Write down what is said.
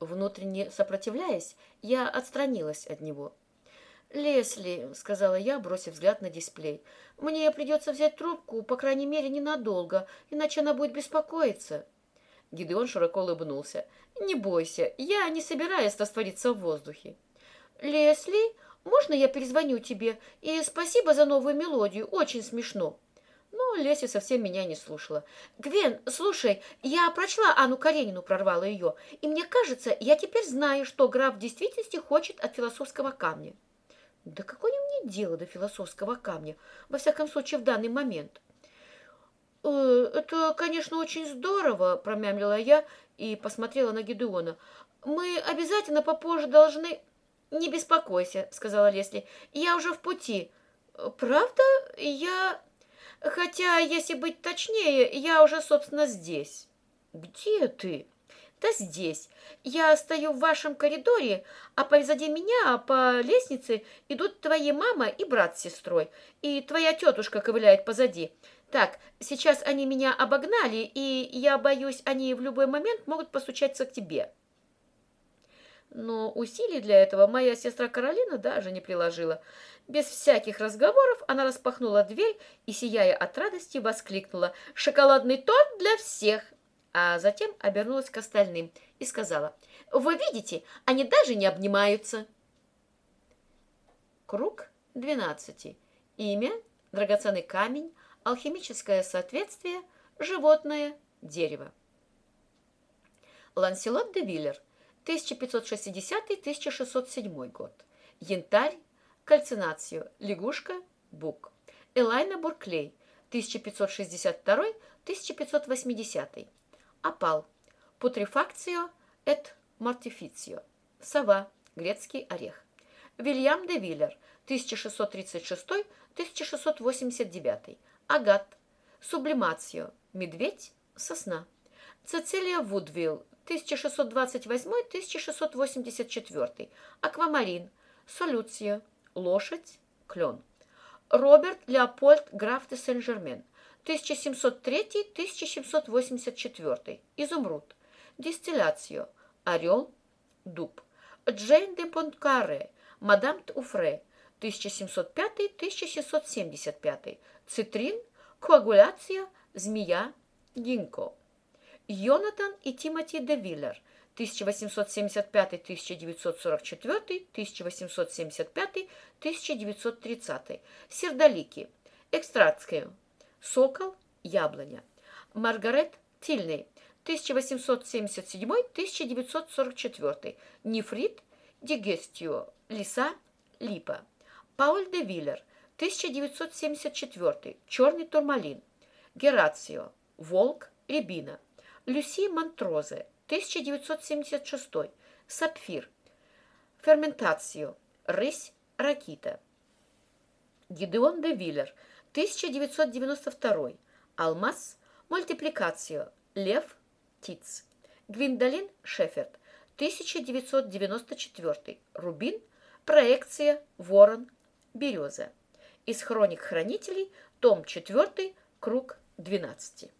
Внутренне сопротивляясь, я отстранилась от него. «Лесли», — сказала я, бросив взгляд на дисплей, — «мне придется взять трубку, по крайней мере, ненадолго, иначе она будет беспокоиться». Гидеон широко улыбнулся. «Не бойся, я не собираюсь раствориться в воздухе». «Лесли, можно я перезвоню тебе? И спасибо за новую мелодию, очень смешно». Но Леся совсем меня не слушала. «Гвен, слушай, я прочла Анну Каренину, прорвала ее, и мне кажется, я теперь знаю, что граф в действительности хочет от философского камня». «Да какое мне дело до философского камня, во всяком случае, в данный момент?» «Э, «Это, конечно, очень здорово», — промямлила я и посмотрела на Гедеона. «Мы обязательно попозже должны...» «Не беспокойся», — сказала Лесли. «Я уже в пути». «Правда? Я...» Хотя, если быть точнее, я уже, собственно, здесь. Где ты? Да здесь. Я стою в вашем коридоре, а позади меня по лестнице идут твои мама и брат с сестрой, и твоя тетушка ковыляет позади. Так, сейчас они меня обогнали, и я боюсь, они в любой момент могут постучаться к тебе. Но усилий для этого моя сестра Каролина даже не приложила. Без всяких разговоров она распахнула дверь и, сияя от радости, воскликнула «Шоколадный торт для всех!» А затем обернулась к остальным и сказала «Вы видите, они даже не обнимаются!» Круг двенадцати. Имя, драгоценный камень, алхимическое соответствие, животное, дерево. Ланселот де Виллер, 1560-1607 год. Янтарь, кальцинацию, лягушка, бук. Элайна Бурклей, 1562-1580. Опал, путрефакцио эт мортифицио. Сова, грецкий орех. Вильям де Виллер, 1636-1689. Агат, сублимацио, медведь, сосна. Цецилия Вудвилл, 1628-1684, аквамарин, солюция, лошадь, клен. Роберт Леопольд граф де Сен-Жермен, 1703-1784, изумруд, дистилляцио, орел, дуб. Джейн де Понкаре, мадам Уфре, 1705-1675, цитрин, коагуляция, змея, гинко. Йонатан и Тимоти де Виллер, 1875-1944, 1875-1930. Сердолики. Экстрактское. Сокол. Яблоня. Маргарет Тильней. 1877-1944. Нефрит. Дигестио. Лиса. Липа. Пауль де Виллер. 1974. Черный турмалин. Герацио. Волк. Рябина. Люси Монтрозе, 1976. Сапфир. Ферментацию. Рысь. Ракита. Гидеон де Виллер, 1992. Алмаз. Мультипликацию. Лев. Тиц. Гвиндолин Шеферд, 1994. Рубин. Проекция. Ворон. Береза. Из хроник хранителей. Том 4. Круг 12.